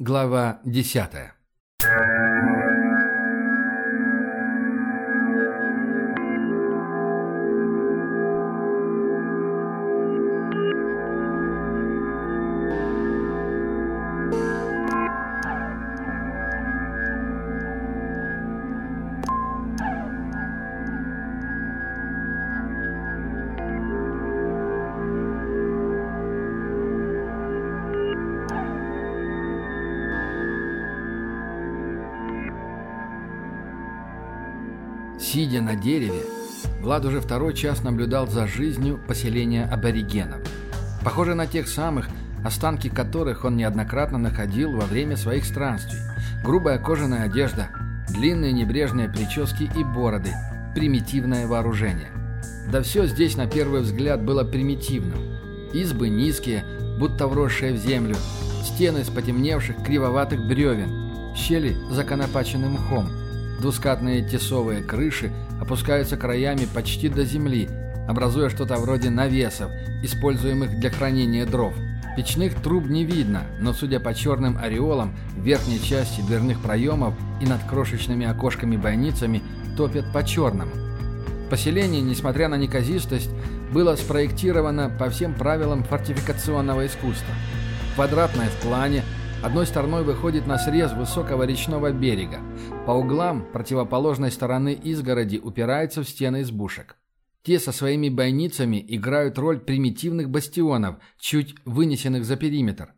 Глава 10. Дереве, Влад уже второй час наблюдал за жизнью поселения аборигенов. Похоже на тех самых, останки которых он неоднократно находил во время своих странствий. Грубая кожаная одежда, длинные небрежные прически и бороды, примитивное вооружение. Да все здесь на первый взгляд было примитивным. Избы низкие, будто вросшие в землю, стены из потемневших кривоватых бревен, щели законопаченным мхом – Двускатные тесовые крыши опускаются краями почти до земли, образуя что-то вроде навесов, используемых для хранения дров. Печных труб не видно, но, судя по черным ореолам, в верхней части дверных проемов и над крошечными окошками-бойницами топят по-черному. Поселение, несмотря на неказистость, было спроектировано по всем правилам фортификационного искусства. Квадратное в плане, Одной стороной выходит на срез высокого речного берега. По углам противоположной стороны изгороди упираются в стены избушек. Те со своими бойницами играют роль примитивных бастионов, чуть вынесенных за периметр.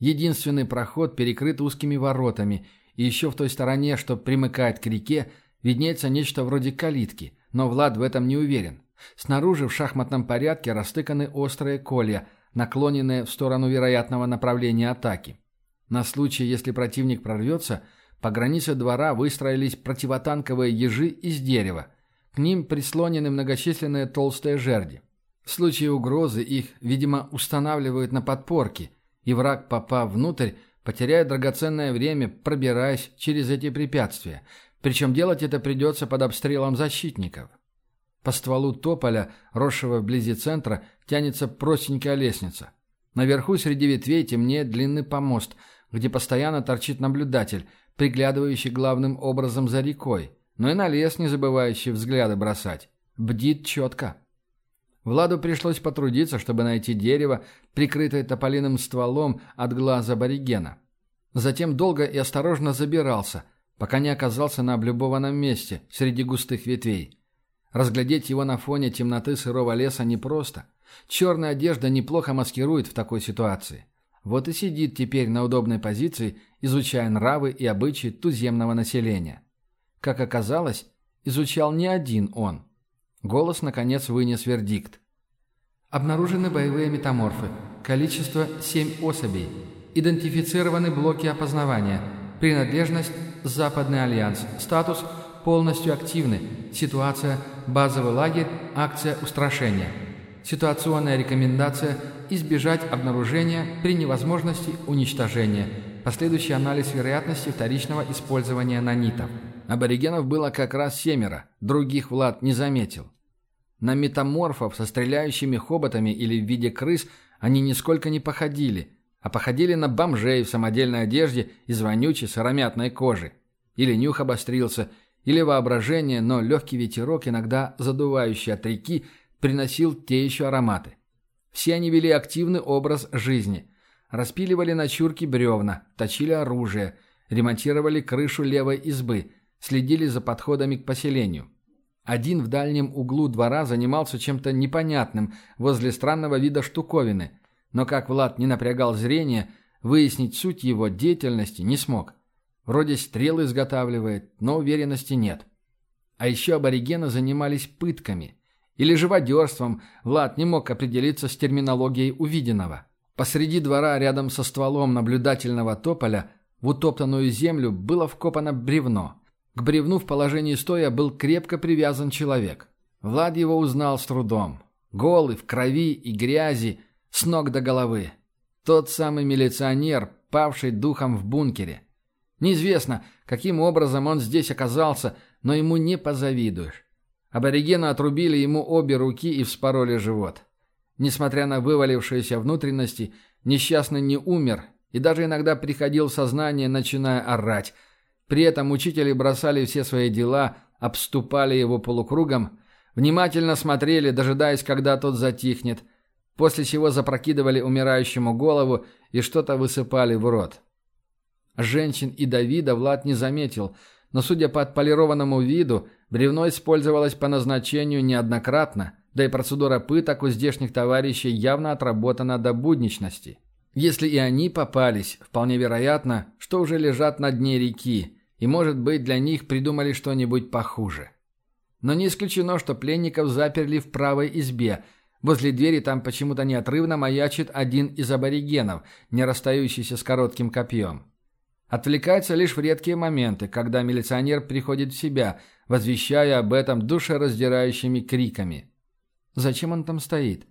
Единственный проход перекрыт узкими воротами, и еще в той стороне, что примыкает к реке, виднеется нечто вроде калитки, но Влад в этом не уверен. Снаружи в шахматном порядке растыканы острые колья, наклоненные в сторону вероятного направления атаки. На случай, если противник прорвется, по границе двора выстроились противотанковые ежи из дерева. К ним прислонены многочисленные толстые жерди. В случае угрозы их, видимо, устанавливают на подпорке, и враг, попав внутрь, потеряет драгоценное время, пробираясь через эти препятствия. Причем делать это придется под обстрелом защитников. По стволу тополя, росшего вблизи центра, тянется простенькая лестница. Наверху среди ветвей темнеет длинный помост – где постоянно торчит наблюдатель, приглядывающий главным образом за рекой, но и на лес не забывающий взгляды бросать. Бдит четко. Владу пришлось потрудиться, чтобы найти дерево, прикрытое тополиным стволом от глаза аборигена. Затем долго и осторожно забирался, пока не оказался на облюбованном месте, среди густых ветвей. Разглядеть его на фоне темноты сырого леса непросто. Черная одежда неплохо маскирует в такой ситуации. Вот и сидит теперь на удобной позиции, изучая нравы и обычаи туземного населения. Как оказалось, изучал не один он. Голос, наконец, вынес вердикт. Обнаружены боевые метаморфы. Количество 7 особей. Идентифицированы блоки опознавания. Принадлежность – Западный альянс. Статус – полностью активны. Ситуация – базовый лагерь, акция устрашения. Ситуационная рекомендация – избежать обнаружения при невозможности уничтожения. Последующий анализ вероятности вторичного использования нанитов. Аборигенов было как раз семеро, других Влад не заметил. На метаморфов со стреляющими хоботами или в виде крыс они нисколько не походили, а походили на бомжей в самодельной одежде из вонючей сыромятной кожи. Или нюх обострился, или воображение, но легкий ветерок, иногда задувающий от реки, приносил те еще ароматы. Все они вели активный образ жизни. Распиливали на чурки бревна, точили оружие, ремонтировали крышу левой избы, следили за подходами к поселению. Один в дальнем углу двора занимался чем-то непонятным возле странного вида штуковины, но как Влад не напрягал зрение, выяснить суть его деятельности не смог. Вроде стрелы изготавливает, но уверенности нет. А еще аборигены занимались пытками – или живодерством, Влад не мог определиться с терминологией увиденного. Посреди двора, рядом со стволом наблюдательного тополя, в утоптанную землю было вкопано бревно. К бревну в положении стоя был крепко привязан человек. Влад его узнал с трудом. Голый, в крови и грязи, с ног до головы. Тот самый милиционер, павший духом в бункере. Неизвестно, каким образом он здесь оказался, но ему не позавидуешь. Аборигены отрубили ему обе руки и вспороли живот. Несмотря на вывалившиеся внутренности, несчастный не умер и даже иногда приходил в сознание, начиная орать. При этом учители бросали все свои дела, обступали его полукругом, внимательно смотрели, дожидаясь, когда тот затихнет, после чего запрокидывали умирающему голову и что-то высыпали в рот. Женщин и Давида Влад не заметил, но, судя по отполированному виду, бревно использовалось по назначению неоднократно, да и процедура пыток у здешних товарищей явно отработана до будничности. Если и они попались, вполне вероятно, что уже лежат на дне реки, и, может быть, для них придумали что-нибудь похуже. Но не исключено, что пленников заперли в правой избе. Возле двери там почему-то неотрывно маячит один из аборигенов, не расстающийся с коротким копьем. Отвлекается лишь в редкие моменты, когда милиционер приходит в себя, возвещая об этом душераздирающими криками. Зачем он там стоит?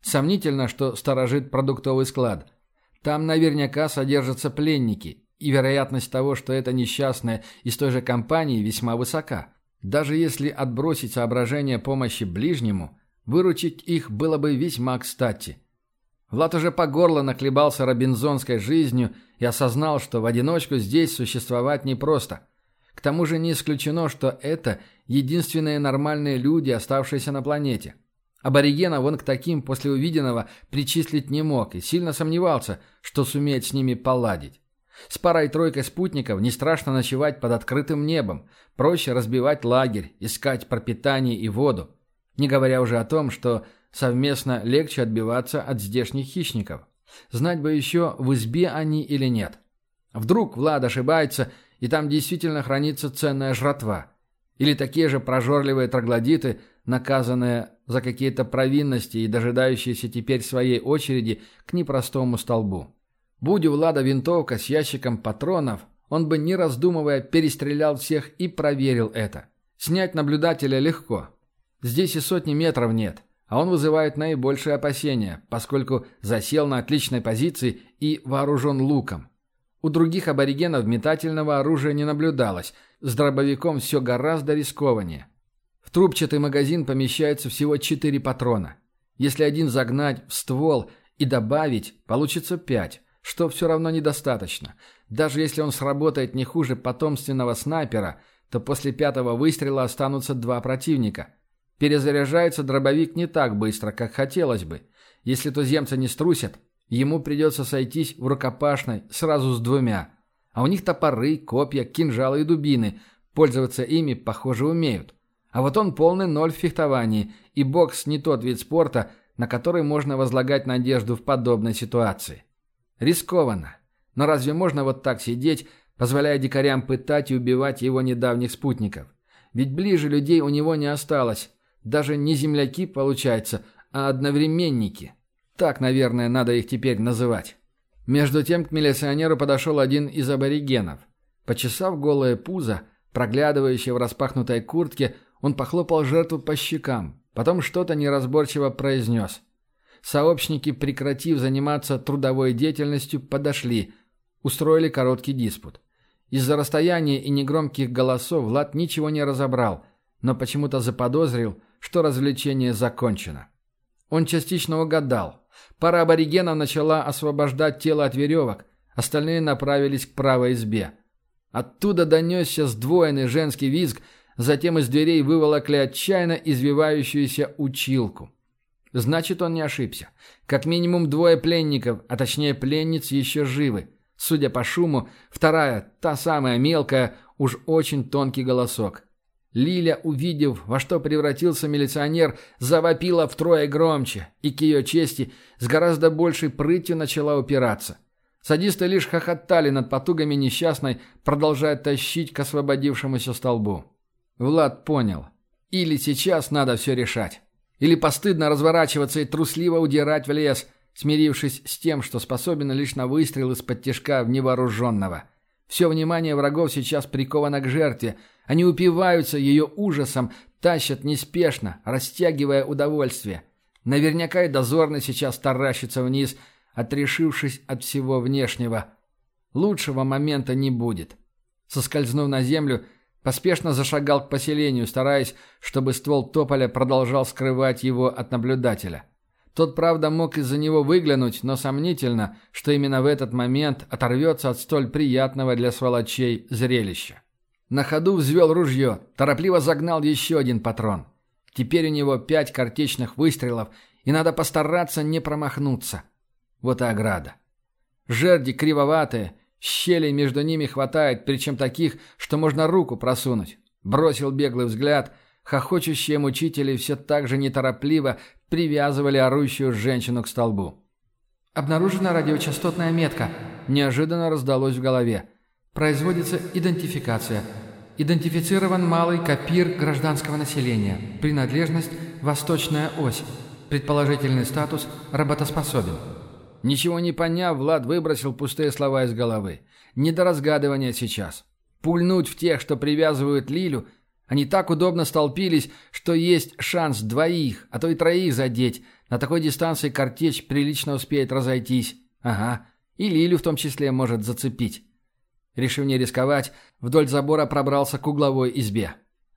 Сомнительно, что сторожит продуктовый склад – там наверняка содержатся пленники, и вероятность того, что это несчастные из той же компании, весьма высока. Даже если отбросить соображение помощи ближнему, выручить их было бы весьма кстати. Влад уже по горло наклебался робинзонской жизнью и осознал, что в одиночку здесь существовать непросто. К тому же не исключено, что это единственные нормальные люди, оставшиеся на планете – Аборигенов он к таким после увиденного причислить не мог и сильно сомневался, что сумеет с ними поладить. С парой-тройкой спутников не страшно ночевать под открытым небом, проще разбивать лагерь, искать пропитание и воду, не говоря уже о том, что совместно легче отбиваться от здешних хищников. Знать бы еще, в избе они или нет. Вдруг Влад ошибается, и там действительно хранится ценная жратва. Или такие же прожорливые троглодиты, наказанные за какие-то провинности и дожидающиеся теперь своей очереди к непростому столбу. Будь у Влада винтовка с ящиком патронов, он бы, не раздумывая, перестрелял всех и проверил это. Снять наблюдателя легко. Здесь и сотни метров нет, а он вызывает наибольшие опасения, поскольку засел на отличной позиции и вооружен луком. У других аборигенов метательного оружия не наблюдалось, с дробовиком все гораздо рискованнее. В трубчатый магазин помещается всего 4 патрона. Если один загнать в ствол и добавить, получится 5, что все равно недостаточно. Даже если он сработает не хуже потомственного снайпера, то после пятого выстрела останутся два противника. Перезаряжается дробовик не так быстро, как хотелось бы. Если туземцы не струсят, ему придется сойтись в рукопашной сразу с двумя. А у них топоры, копья, кинжалы и дубины. Пользоваться ими, похоже, умеют. А вот он полный ноль в фехтовании, и бокс не тот вид спорта, на который можно возлагать надежду в подобной ситуации. Рискованно. Но разве можно вот так сидеть, позволяя дикарям пытать и убивать его недавних спутников? Ведь ближе людей у него не осталось. Даже не земляки, получается, а одновременники. Так, наверное, надо их теперь называть. Между тем к милиционеру подошел один из аборигенов. Почесав голое пузо, проглядывающее в распахнутой куртке, он похлопал жертву по щекам, потом что-то неразборчиво произнес. Сообщники, прекратив заниматься трудовой деятельностью, подошли, устроили короткий диспут. Из-за расстояния и негромких голосов Влад ничего не разобрал, но почему-то заподозрил, что развлечение закончено. Он частично угадал. Пара аборигенов начала освобождать тело от веревок, остальные направились к правой избе. Оттуда донесся сдвоенный женский визг, затем из дверей выволокли отчаянно извивающуюся училку. Значит, он не ошибся. Как минимум двое пленников, а точнее пленниц, еще живы. Судя по шуму, вторая, та самая мелкая, уж очень тонкий голосок. Лиля, увидев, во что превратился милиционер, завопила втрое громче и, к ее чести, с гораздо большей прытью начала упираться. Садисты лишь хохотали над потугами несчастной, продолжая тащить к освободившемуся столбу. Влад понял. Или сейчас надо все решать. Или постыдно разворачиваться и трусливо удирать в лес, смирившись с тем, что способен лишь на выстрел из-под тяжка в невооруженного. Все внимание врагов сейчас приковано к жертве – они упиваются ее ужасом, тащат неспешно, растягивая удовольствие. Наверняка и дозорный сейчас таращится вниз, отрешившись от всего внешнего. Лучшего момента не будет. Соскользнув на землю, поспешно зашагал к поселению, стараясь, чтобы ствол тополя продолжал скрывать его от наблюдателя. Тот, правда, мог из-за него выглянуть, но сомнительно, что именно в этот момент оторвется от столь приятного для сволочей зрелища. На ходу взвел ружье, торопливо загнал еще один патрон. Теперь у него пять картечных выстрелов, и надо постараться не промахнуться. Вот и ограда. Жерди кривоватые, щелей между ними хватает, причем таких, что можно руку просунуть. Бросил беглый взгляд — Хохочущие мучители все так же неторопливо привязывали орущую женщину к столбу. «Обнаружена радиочастотная метка», – неожиданно раздалось в голове. «Производится идентификация. Идентифицирован малый копир гражданского населения. Принадлежность – восточная ось. Предположительный статус – работоспособен». Ничего не поняв, Влад выбросил пустые слова из головы. Не до разгадывания сейчас. Пульнуть в тех, что привязывают Лилю – они так удобно столпились, что есть шанс двоих, а то и троих задеть. На такой дистанции картечь прилично успеет разойтись. Ага. И Лилю в том числе может зацепить. Решив не рисковать, вдоль забора пробрался к угловой избе.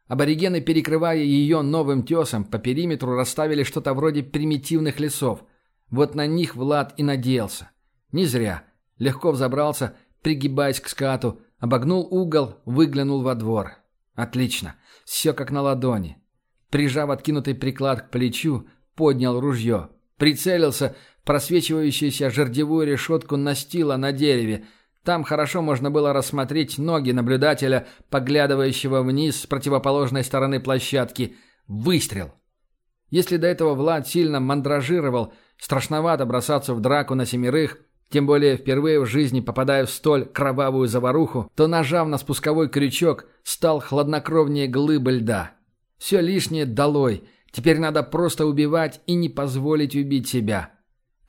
Аборигены, перекрывая ее новым тесом, по периметру расставили что-то вроде примитивных лесов. Вот на них Влад и надеялся. Не зря. Легко взобрался, пригибаясь к скату, обогнул угол, выглянул во двор. Отлично. Все как на ладони. Прижав откинутый приклад к плечу, поднял ружье. Прицелился в просвечивающуюся жердевую решетку настила на дереве. Там хорошо можно было рассмотреть ноги наблюдателя, поглядывающего вниз с противоположной стороны площадки. Выстрел. Если до этого Влад сильно мандражировал, страшновато бросаться в драку на семерых – тем более впервые в жизни попадая в столь кровавую заваруху, то, нажав на спусковой крючок, стал хладнокровнее глыбы льда. Все лишнее долой. Теперь надо просто убивать и не позволить убить себя.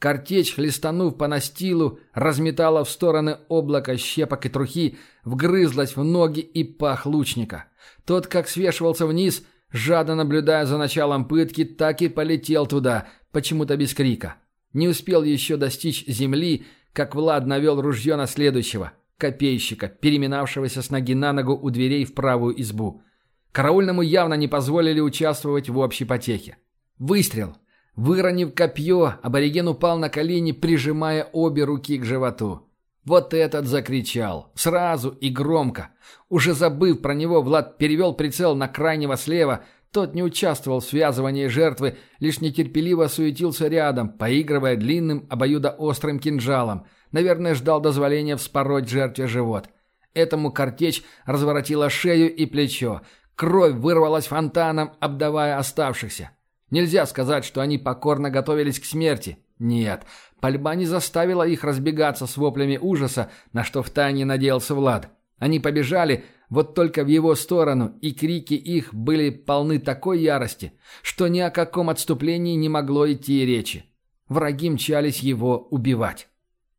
Картечь, хлестанув по настилу, разметала в стороны облако щепок и трухи, вгрызлась в ноги и пах лучника. Тот, как свешивался вниз, жадно наблюдая за началом пытки, так и полетел туда, почему-то без крика. Не успел еще достичь земли, как Влад навел ружье на следующего, копейщика, переминавшегося с ноги на ногу у дверей в правую избу. Караульному явно не позволили участвовать в общей потехе. Выстрел. Выронив копье, абориген упал на колени, прижимая обе руки к животу. Вот этот закричал. Сразу и громко. Уже забыв про него, Влад перевел прицел на крайнего слева, тот не участвовал в связывании жертвы, лишь нетерпеливо суетился рядом, поигрывая длинным обоюдоострым кинжалом. Наверное, ждал дозволения вспороть жертве живот. Этому картечь разворотила шею и плечо. Кровь вырвалась фонтаном, обдавая оставшихся. Нельзя сказать, что они покорно готовились к смерти. Нет, пальба не заставила их разбегаться с воплями ужаса, на что втайне надеялся Влад. Они побежали, вот только в его сторону, и крики их были полны такой ярости, что ни о каком отступлении не могло идти речи. Враги мчались его убивать.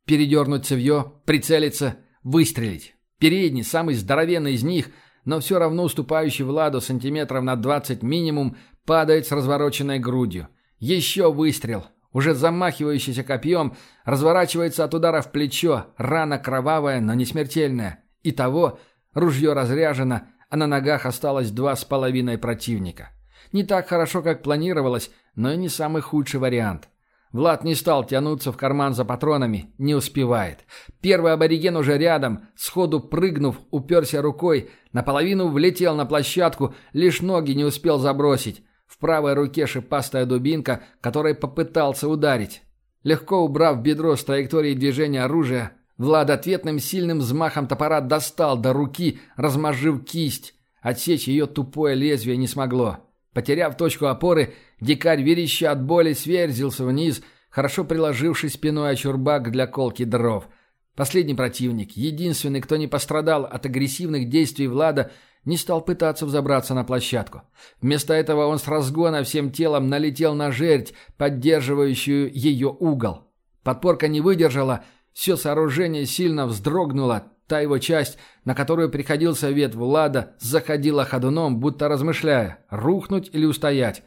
Передернуть цевье, прицелиться, выстрелить. Передний, самый здоровенный из них, но все равно уступающий Владу сантиметров на 20 минимум, падает с развороченной грудью. Еще выстрел. Уже замахивающийся копьем, разворачивается от удара в плечо, рана кровавая, но не смертельная. Итого Ружье разряжено, а на ногах осталось два с половиной противника. Не так хорошо, как планировалось, но и не самый худший вариант. Влад не стал тянуться в карман за патронами, не успевает. Первый абориген уже рядом, сходу прыгнув, уперся рукой, наполовину влетел на площадку, лишь ноги не успел забросить. Правой руке шипастая дубинка, которой попытался ударить. Легко убрав бедро с траектории движения оружия, Влад ответным сильным взмахом топора достал до руки, размозжив кисть. Отсечь ее тупое лезвие не смогло. Потеряв точку опоры, дикарь, вереща от боли, сверзился вниз, хорошо приложившись спиной о чурбак для колки дров. Последний противник, единственный, кто не пострадал от агрессивных действий Влада, не стал пытаться взобраться на площадку. Вместо этого он с разгона всем телом налетел на жердь, поддерживающую ее угол. Подпорка не выдержала, все сооружение сильно вздрогнуло, та его часть, на которую приходился вет Влада, заходила ходуном, будто размышляя, рухнуть или устоять.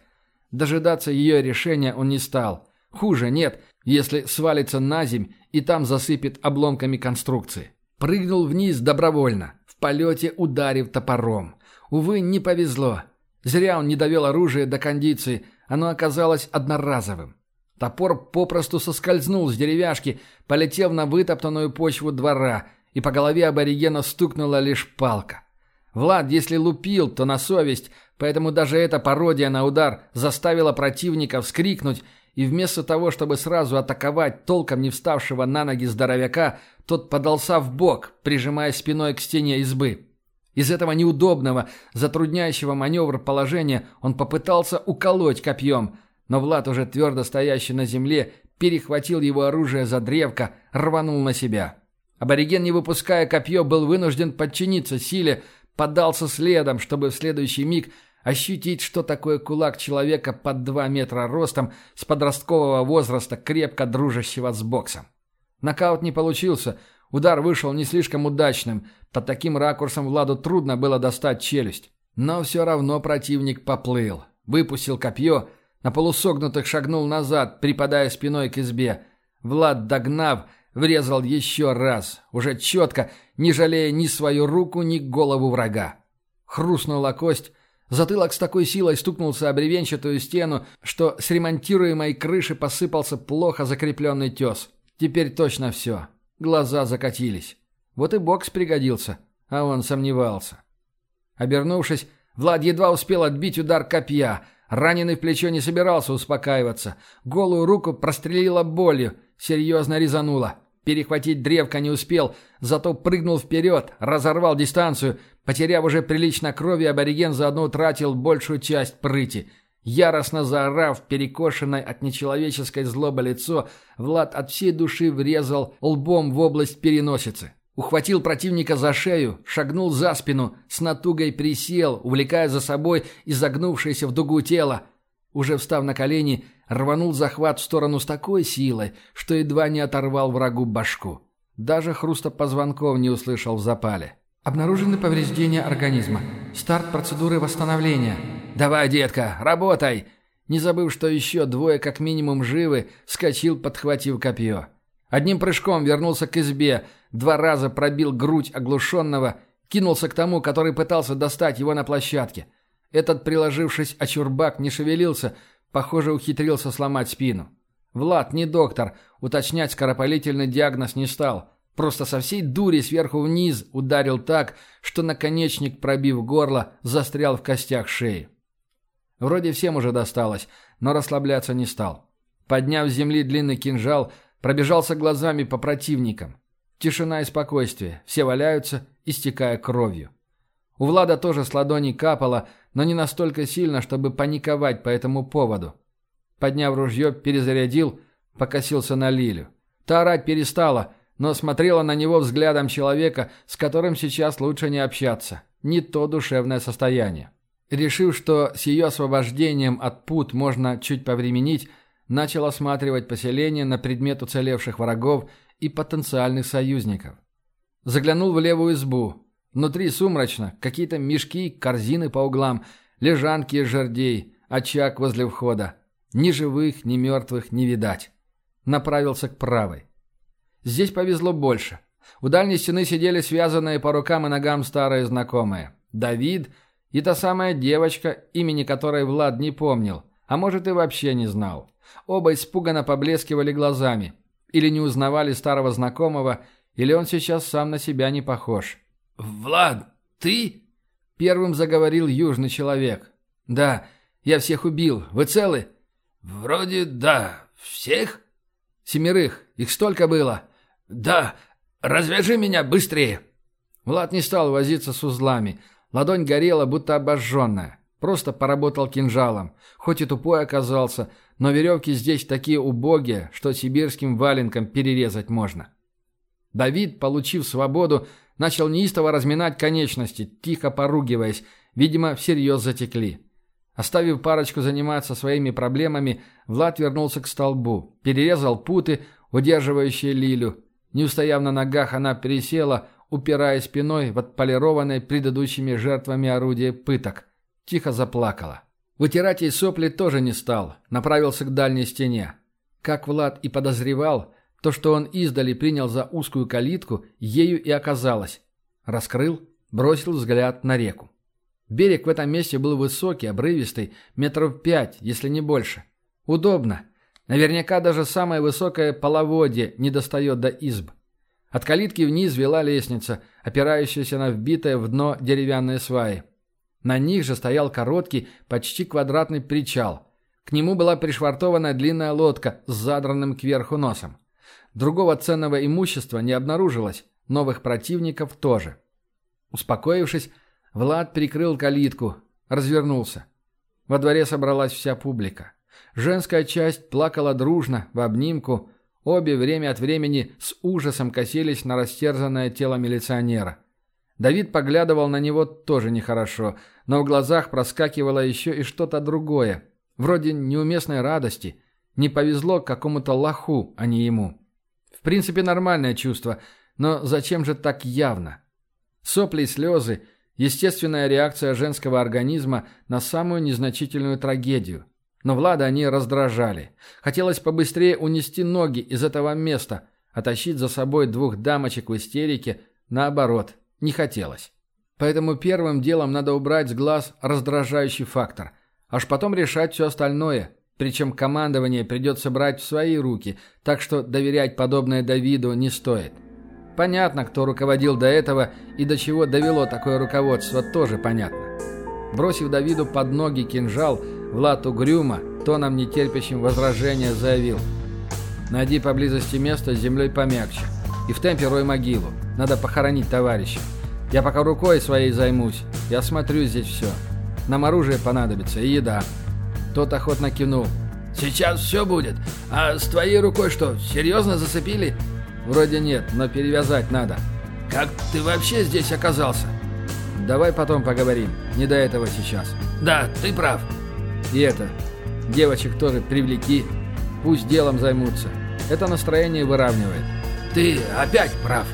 Дожидаться ее решения он не стал. Хуже нет, если свалится на земь и там засыпет обломками конструкции. Прыгнул вниз добровольно, в полете ударив топором. Увы, не повезло. Зря он не довел оружие до кондиции, оно оказалось одноразовым. Топор попросту соскользнул с деревяшки, полетев на вытоптанную почву двора, и по голове аборигена стукнула лишь палка. Влад, если лупил, то на совесть, поэтому даже эта пародия на удар заставила противника вскрикнуть, и вместо того, чтобы сразу атаковать толком не вставшего на ноги здоровяка, тот подался в бок, прижимая спиной к стене избы. Из этого неудобного, затрудняющего маневр положения он попытался уколоть копьем, но Влад, уже твердо стоящий на земле, перехватил его оружие за древко, рванул на себя. Абориген, не выпуская копье, был вынужден подчиниться силе, подался следом, чтобы в следующий миг ощутить, что такое кулак человека под два метра ростом с подросткового возраста, крепко дружащего с боксом. Нокаут не получился, удар вышел не слишком удачным, под таким ракурсом Владу трудно было достать челюсть. Но все равно противник поплыл, выпустил копье, на полусогнутых шагнул назад, припадая спиной к избе. Влад, догнав, врезал еще раз, уже четко, не жалея ни свою руку, ни голову врага. Хрустнула кость, затылок с такой силой стукнулся о бревенчатую стену, что с ремонтируемой крыши посыпался плохо закрепленный тес. Теперь точно все. Глаза закатились. Вот и бокс пригодился, а он сомневался. Обернувшись, Влад едва успел отбить удар копья. Раненый в плечо не собирался успокаиваться. Голую руку прострелила болью, серьезно резанула. Перехватить древко не успел, зато прыгнул вперед, разорвал дистанцию. Потеряв уже прилично крови, абориген заодно утратил большую часть прыти. Яростно заорав, перекошенное от нечеловеческой злобы лицо, Влад от всей души врезал лбом в область переносицы. Ухватил противника за шею, шагнул за спину, с натугой присел, увлекая за собой изогнувшееся в дугу тело. Уже встав на колени, рванул захват в сторону с такой силой, что едва не оторвал врагу башку. Даже хруста позвонков не услышал в запале. Обнаружены повреждения организма. Старт процедуры восстановления. «Давай, детка, работай!» Не забыв, что еще двое как минимум живы, вскочил, подхватив копье. Одним прыжком вернулся к избе, два раза пробил грудь оглушенного, кинулся к тому, который пытался достать его на площадке. Этот, приложившись о чурбак, не шевелился, Похоже, ухитрился сломать спину. Влад не доктор, уточнять скоропалительный диагноз не стал. Просто со всей дури сверху вниз ударил так, что наконечник, пробив горло, застрял в костях шеи. Вроде всем уже досталось, но расслабляться не стал. Подняв с земли длинный кинжал, пробежался глазами по противникам. Тишина и спокойствие, все валяются, истекая кровью. У Влада тоже с ладони капало, но не настолько сильно, чтобы паниковать по этому поводу. Подняв ружье, перезарядил, покосился на Лилю. Та орать перестала, но смотрела на него взглядом человека, с которым сейчас лучше не общаться. Не то душевное состояние. Решив, что с ее освобождением от пут можно чуть повременить, начал осматривать поселение на предмет уцелевших врагов и потенциальных союзников. Заглянул в левую избу, Внутри сумрачно, какие-то мешки, корзины по углам, лежанки из жердей, очаг возле входа. Ни живых, ни мертвых не видать. Направился к правой. Здесь повезло больше. У дальней стены сидели связанные по рукам и ногам старые знакомые. Давид и та самая девочка, имени которой Влад не помнил, а может и вообще не знал. Оба испуганно поблескивали глазами. Или не узнавали старого знакомого, или он сейчас сам на себя не похож. «Влад, ты?» — первым заговорил южный человек. «Да, я всех убил. Вы целы?» «Вроде да. Всех?» «Семерых. Их столько было?» «Да. Развяжи меня быстрее!» Влад не стал возиться с узлами. Ладонь горела, будто обожженная. Просто поработал кинжалом. Хоть и тупой оказался, но веревки здесь такие убогие, что сибирским валенком перерезать можно. Давид, получив свободу, начал неистово разминать конечности, тихо поругиваясь, видимо, всерьез затекли. Оставив парочку заниматься своими проблемами, Влад вернулся к столбу, перерезал путы, удерживающие Лилю. Не устояв на ногах, она пересела, упирая спиной в отполированное предыдущими жертвами орудие пыток. Тихо заплакала. Вытирать ей сопли тоже не стал, направился к дальней стене. Как Влад и подозревал, то, что он издали принял за узкую калитку, ею и оказалось. Раскрыл, бросил взгляд на реку. Берег в этом месте был высокий, обрывистый, метров пять, если не больше. Удобно. Наверняка даже самое высокое половодье не достает до изб. От калитки вниз вела лестница, опирающаяся на вбитое в дно деревянные сваи. На них же стоял короткий, почти квадратный причал. К нему была пришвартована длинная лодка с задранным кверху носом. Другого ценного имущества не обнаружилось, новых противников тоже. Успокоившись, Влад прикрыл калитку, развернулся. Во дворе собралась вся публика. Женская часть плакала дружно, в обнимку, обе время от времени с ужасом косились на растерзанное тело милиционера. Давид поглядывал на него тоже нехорошо, но в глазах проскакивало еще и что-то другое, вроде неуместной радости. Не повезло какому-то лоху, а не ему. Принципе, нормальное чувство, но зачем же так явно? Сопли и слезы – естественная реакция женского организма на самую незначительную трагедию. Но Влада они раздражали. Хотелось побыстрее унести ноги из этого места, а тащить за собой двух дамочек в истерике, наоборот, не хотелось. Поэтому первым делом надо убрать с глаз раздражающий фактор, аж потом решать все остальное – причем командование придется брать в свои руки, так что доверять подобное Давиду не стоит. Понятно, кто руководил до этого и до чего довело такое руководство, тоже понятно. Бросив Давиду под ноги кинжал, Влад угрюмо, тоном нетерпящим возражения, заявил. «Найди поблизости место с землей помягче. И в темпе рой могилу. Надо похоронить товарища. Я пока рукой своей займусь. Я смотрю здесь все. Нам оружие понадобится и еда». Тот охотно кивнул. «Сейчас все будет. А с твоей рукой что, серьезно зацепили?» «Вроде нет, но перевязать надо». «Как ты вообще здесь оказался?» «Давай потом поговорим. Не до этого сейчас». «Да, ты прав». «И это. Девочек тоже привлеки. Пусть делом займутся. Это настроение выравнивает». «Ты опять прав».